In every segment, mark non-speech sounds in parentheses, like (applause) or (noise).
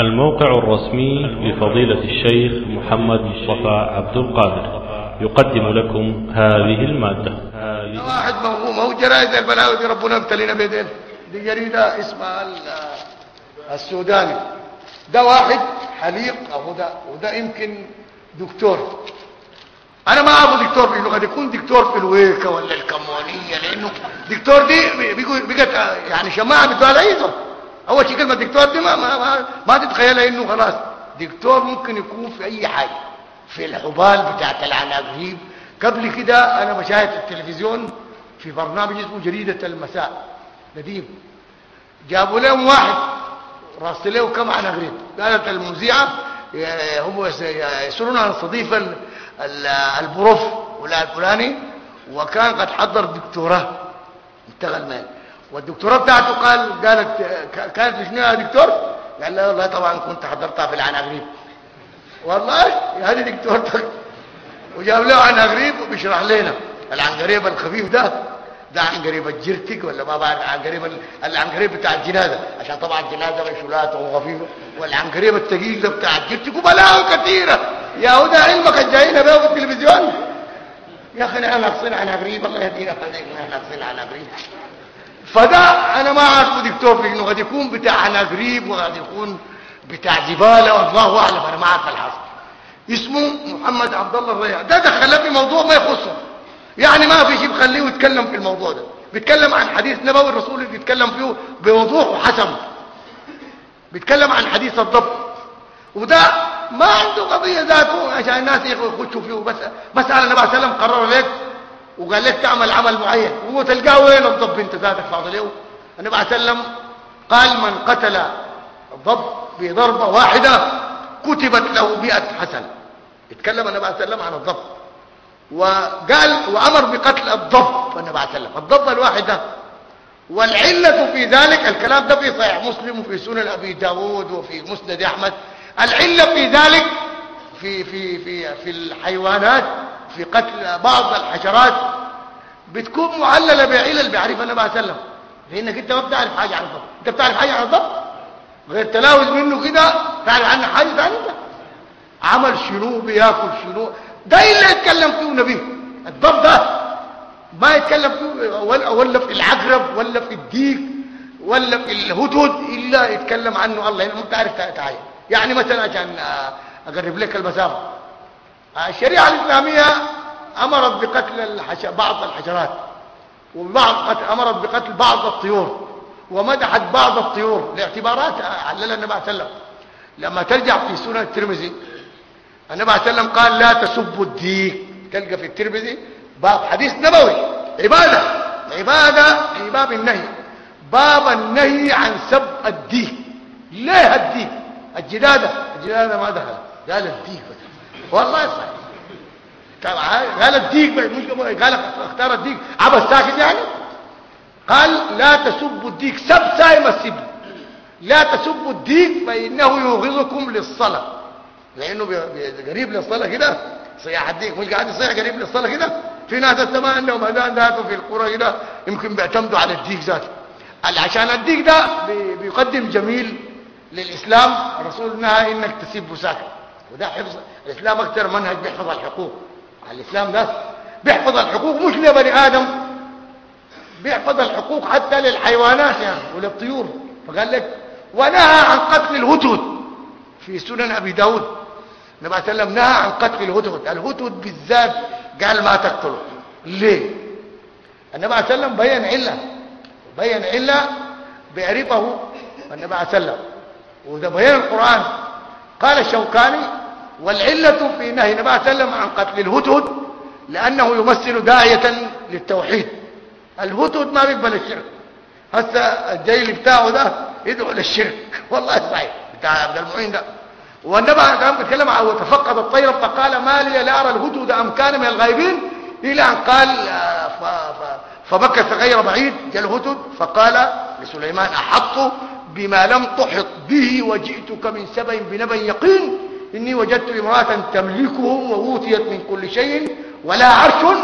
الموقع الرسمي لفضيلة الشيخ محمد مصطفى عبد القادر. يقدم لكم هذه المادة. واحد ما هو جرائد البلاوي دي ربنا ابتلينا بيدين. دي جريدة اسمها ال- السوداني. ده واحد حليق اهو ده وده يمكن دكتور. أنا ما اعرف دكتور في قد يكون دكتور في الويكا ولا الكمونية لأنه دكتور دي بقت يعني شماعة بتدوها لايده أول شيء كلمة دكتور دي ما ما ما, ما تتخيلها إنه خلاص. دكتور ممكن يكون في أي حاجة. في الحبال بتاعت العناقريب قبل كده أنا بشاهد في التلفزيون في برنامج اسمه جريدة المساء. نديم جابوا لهم واحد. راسل له كم عناقريب قالت المذيعة يا- هم يس- يسرون عن استضيف ال- ال- البروف ولا الفلاني وكان قد حضر دكتوراه. انتقل المال والدكتوراه بتاعته قال قالت كانت شنو يا دكتور؟ قال لا والله طبعا كنت حضرتها في العناقريب والله؟ هذه دكتورتك؟ وجاب له عنقريب وبيشرح لنا. العنقريب الخفيف ده ده عنقريب الجرتك ولا ما بعرف عنقريب ال- العنقريب بتاع الجنازة. عشان طبعا الجنازة مشولاته وخفيفه. والعنقريب الثقيل ده بتاع الجرتك وبلاوي كثيرة. يا هو ده علمك الجايين بيه في التلفزيون؟ يا أخي نحن نقصنا عنقريب الله يهدينا نحن نقصنا عنقريب فده أنا ما اعرفه دكتور في إنه قد يكون بتاع عنقريب وقد يكون بتاع زباله والله أعلم أنا ما أعرف الحصر اسمه محمد عبد الله الريع ده دخل في موضوع ما يخصه. يعني ما في شيء بخليه يتكلم في الموضوع ده. بيتكلم عن حديث نبوي الرسول اللي بيتكلم فيه بوضوح وحسم بيتكلم عن حديث الضبط. وده ما عنده قضية ذاته عشان الناس يخشوا فيه. بس مساله النبي صلى الله عليه قرر لك وقال لك تعمل عمل معين وتلقاه وين الضب انت ذاتك فاضل له النبي عليه وسلم قال من قتل الضب بضربة واحدة كتبت له 100 حسنه اتكلم النبي عليه عن الضب. وقال وأمر بقتل الضب النبي عليه وسلم الضب الواحد ده والعلة في ذلك الكلام ده في صحيح مسلم وفي سنن أبي داود وفي مسند أحمد. العلة في ذلك في في في في الحيوانات في قتل بعض الحشرات بتكون معللة بعلل بيعرفها النبي عليه وسلم. لأنك أنت ما بتعرف حاجة عن الضب أنت بتعرف حاجة عن الضب غير تلاوز منه كده تعرف عنه حاجة ثانية عمل شنو؟ بياكل شنو؟ ده اللي يتكلم فيه النبي؟ الضب ده ما يتكلم فيه ولا, في العقرب ولا في الديك ولا في الهدهد إلا يتكلم عنه الله. يعني ما بتعرف تعالى يعني مثلا عشان أقرب لك المسافة. الشريعة الإسلامية أمرت بقتل الحش... بعض الحشرات وبعض. أمرت بقتل بعض الطيور ومدحت بعض الطيور لاعتبارات عللها النبي صلى الله عليه وسلم. لما ترجع في سنن الترمذي النبي عليه وسلم قال لا تسبوا الديك تلقى في الترمذي باب حديث نبوي عبادة عبادة في باب النهي. باب النهي عن سب الديك ليه الديك الجلادة الجلادة ما دخل قال الديك والله صحيح. قال الديك مش قال اختار الديك. عبس ساكت يعني؟ قال لا تسبوا الديك. سب سايم السب لا تسبوا الديك فإنه يوغظكم للصلاة. لأنه قريب للصلاة كده. صياح الديك مش قاعد يصيح قريب للصلاة كده. في ناس السماء عندهم اذان ذاته في القرى كده يمكن بيعتمدوا على الديك ذاته. عشان الديك ده بي- بيقدم جميل للإسلام. الرسول نهى إنك تسب ساكت. وده حفظ الإسلام أكثر منهج بيحفظ الحقوق. الإسلام ده بيحفظ الحقوق مش لبني آدم بيحفظ الحقوق حتى للحيوانات يعني وللطيور. فقال لك ونهى عن قتل الهدهد في سنن أبي داود. النبي عليه وسلم نهى عن قتل الهدهد الهدهد بالذات قال ما تقتله ليه؟ النبي عليه وسلم بين عله بين عله بيعرفه النبي عليه وسلم. وده بيان القرآن قال الشوكاني والعلة في نهي النبي عليه وسلم عن قتل الهدهد لأنه يمثل داعية للتوحيد. الهدهد ما بيقبل الشرك. هسه الجيل بتاعه ده يدعو للشرك. والله صحيح بتاع عبد المعين ده. والنبي كان بيتكلم عن وتفقد الطير فقال ما لي لا أرى الهدهد أم كان من الغائبين. إلى أن قال ف ف فمكث غير بعيد جاء الهدهد فقال لسليمان أحط بما لم تحط به وجئتك من سبأ بنبأ يقين. إني وجدت امرأة تملكهم وأوتيت من كل شيء ولا عرش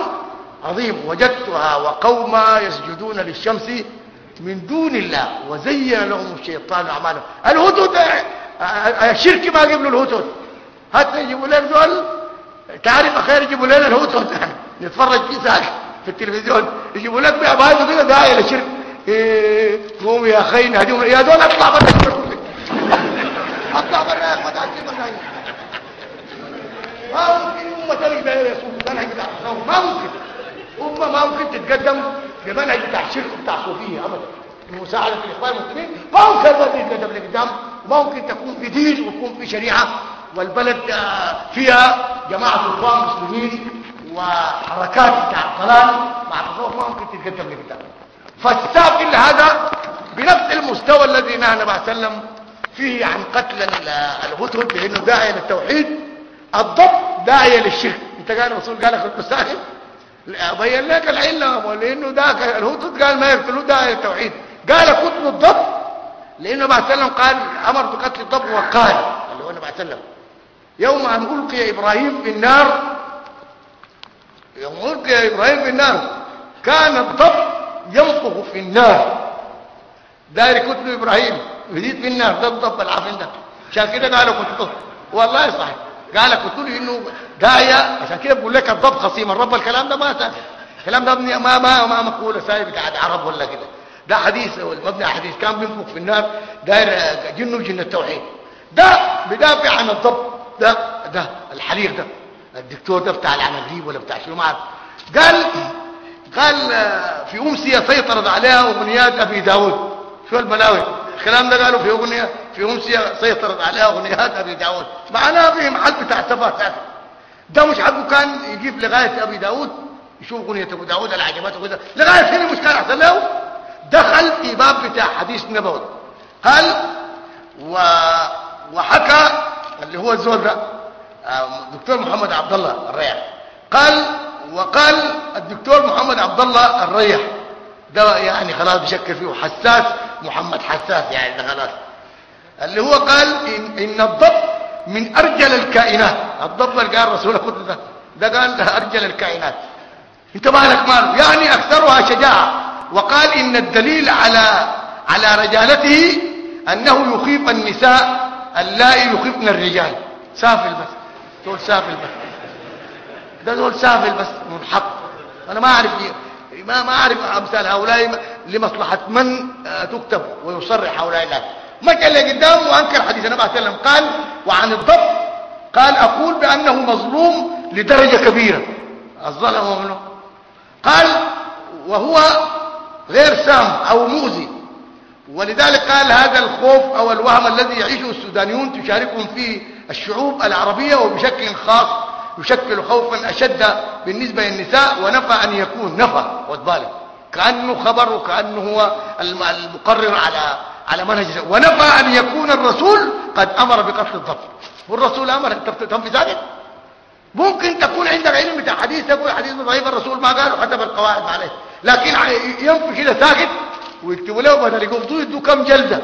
عظيم. وجدتها وقوما يسجدون للشمس من دون الله. وزين لهم الشيطان أعمالهم. الهدهد الشرك ما له الهوتوت حتى يجيبوا لك دول تعرف أخير يجيبوا لنا الهوتوت (laughs) نتفرج فيه ساعه في التلفزيون. يجيبوا لك بعد كده داعي للشرك إيه قوم يا أخي نهديهم يا دول أطلع برا أطلع برا يا برا ما ممكن امه تلقى بقى يسوق منهج بتاع ما ممكن. امه ما ممكن تتقدم بمنهج بتاع شرك بتاع صوفيه ابدا. مساعدة الإخوان المسلمين. ما ممكن يتقدم لقدام. ممكن تكون في دين ويكون في شريعة. والبلد فيها جماعة إخوان مسلمين وحركات بتاع الضلال. مع التصوف ما ممكن تتقدم لقدام. فالساق إلا هذا بنفس المستوى الذي نهى النبي صلى الله عليه وسلم فيه عن قتل الهدهد لأنه داعية للتوحيد الضب داعية للشرك. انت قال الرسول قال لك المستاهل بين لك العلة لأنه ده الهدهد قال ما يقتلوه داعية للتوحيد. قال قتل الضب لأنه بعد سلم قال أمر بقتل الضب وقال اللي هو النبي عليه وسلم. يوم أن ألقي إبراهيم في النار يوم ألقي إبراهيم في النار كان الضب ينفخ في النار. داير قتل إبراهيم يزيد في النار ده الضب العافين ده. عشان كده قالوا قتله والله صحيح. قال قتله إنه داعيه عشان كده بقول لك الضب خصيم. الرب الكلام ده ما سافر الكلام ده ما ما ما مقولة سايب بتاع عرب ولا كده. ده حديث مبني على حديث كان بينفخ في النار داير جنه جن التوحيد. ده بدافع عن الضب ده ده الحريق ده. الدكتور ده بتاع العناجيب ولا بتاع شنو ما عارف قال قال في أمسية سيطرت عليها اغنيات أبي داود. شو البلاوي الكلام ده قالوا في أغنية في امسيه سيطرت عليها اغنيات أبي داود. معناها في محل بتاع سفا سافر ده مش حقه كان يجيب لغاية أبي داود يشوف أغنية أبو داود اللي عجبته كده لغاية هنا مش كان أحسن له. دخل في باب بتاع حديث نبوي قال و... وحكى اللي هو الزول ده الدكتور محمد عبد الله الريح قال وقال الدكتور محمد عبد الله الريح ده يعني خلاص بشكل فيه حساس محمد حساس يعني ده خلاص. اللي هو قال إن, إن الضب من أرجل الكائنات. الضب اللي قال رسول الله ده. ده قال أرجل الكائنات. أنت مالك ماله يعني أكثرها شجاعة. وقال إن الدليل على على رجالته أنه يخيف النساء اللائي يخيفن الرجال. سافل بس. دول سافل بس. ده دول سافل بس. منحط. أنا ما أعرف ما ما أعرف أمثال هؤلاء لمصلحة من تكتب ويصرح هؤلاء الناس. كان اللي قدام وأنكر حديث النبي عليه وسلم. قال وعن الضب قال أقول بأنه مظلوم لدرجة كبيرة. الظلم منه. قال وهو غير سام أو مؤذي. ولذلك قال هذا الخوف أو الوهم الذي يعيشه السودانيون تشاركهم فيه الشعوب العربية وبشكل خاص يشكل خوفا أشد بالنسبة للنساء ونفى أن يكون نفى وتبالغ كأنه خبر وكأنه هو المقرر على على منهج ونفى أن يكون الرسول قد أمر بقتل الضبط. والرسول أمر. أنت تنفي ذلك؟ ممكن تكون عندك علم بتاع حديث تقول حديث ضعيف الرسول ما قال حتى بالقواعد عليه. لكن ينفي كده ساكت ويكتبوا له بدل يقبضوه يدوا كم جلدة؟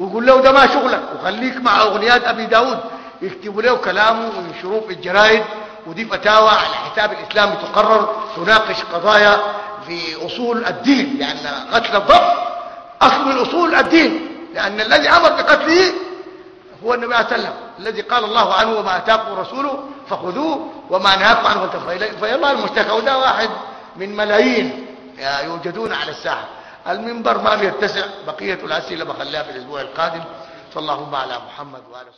ويقول له ده ما شغلك. وخليك مع أغنيات أبي داود. يكتبوا له كلامه وينشروه في الجرايد ودي فتاوى على حساب الإسلام تقرر تناقش قضايا في أصول الدين. لأن قتل الضبط أصل من اصول الدين لأن الذي أمر بقتله هو النبي عليه وسلم. الذي قال الله عنه وما آتاكم رسوله فخذوه وما نهاكم عنه فانتهوا اليه فيلا المشتكى وده واحد من ملايين يوجدون على الساحة. المنبر ما بيتسع بقية الأسئلة بخليها في الأسبوع القادم. صلى اللهم على محمد واله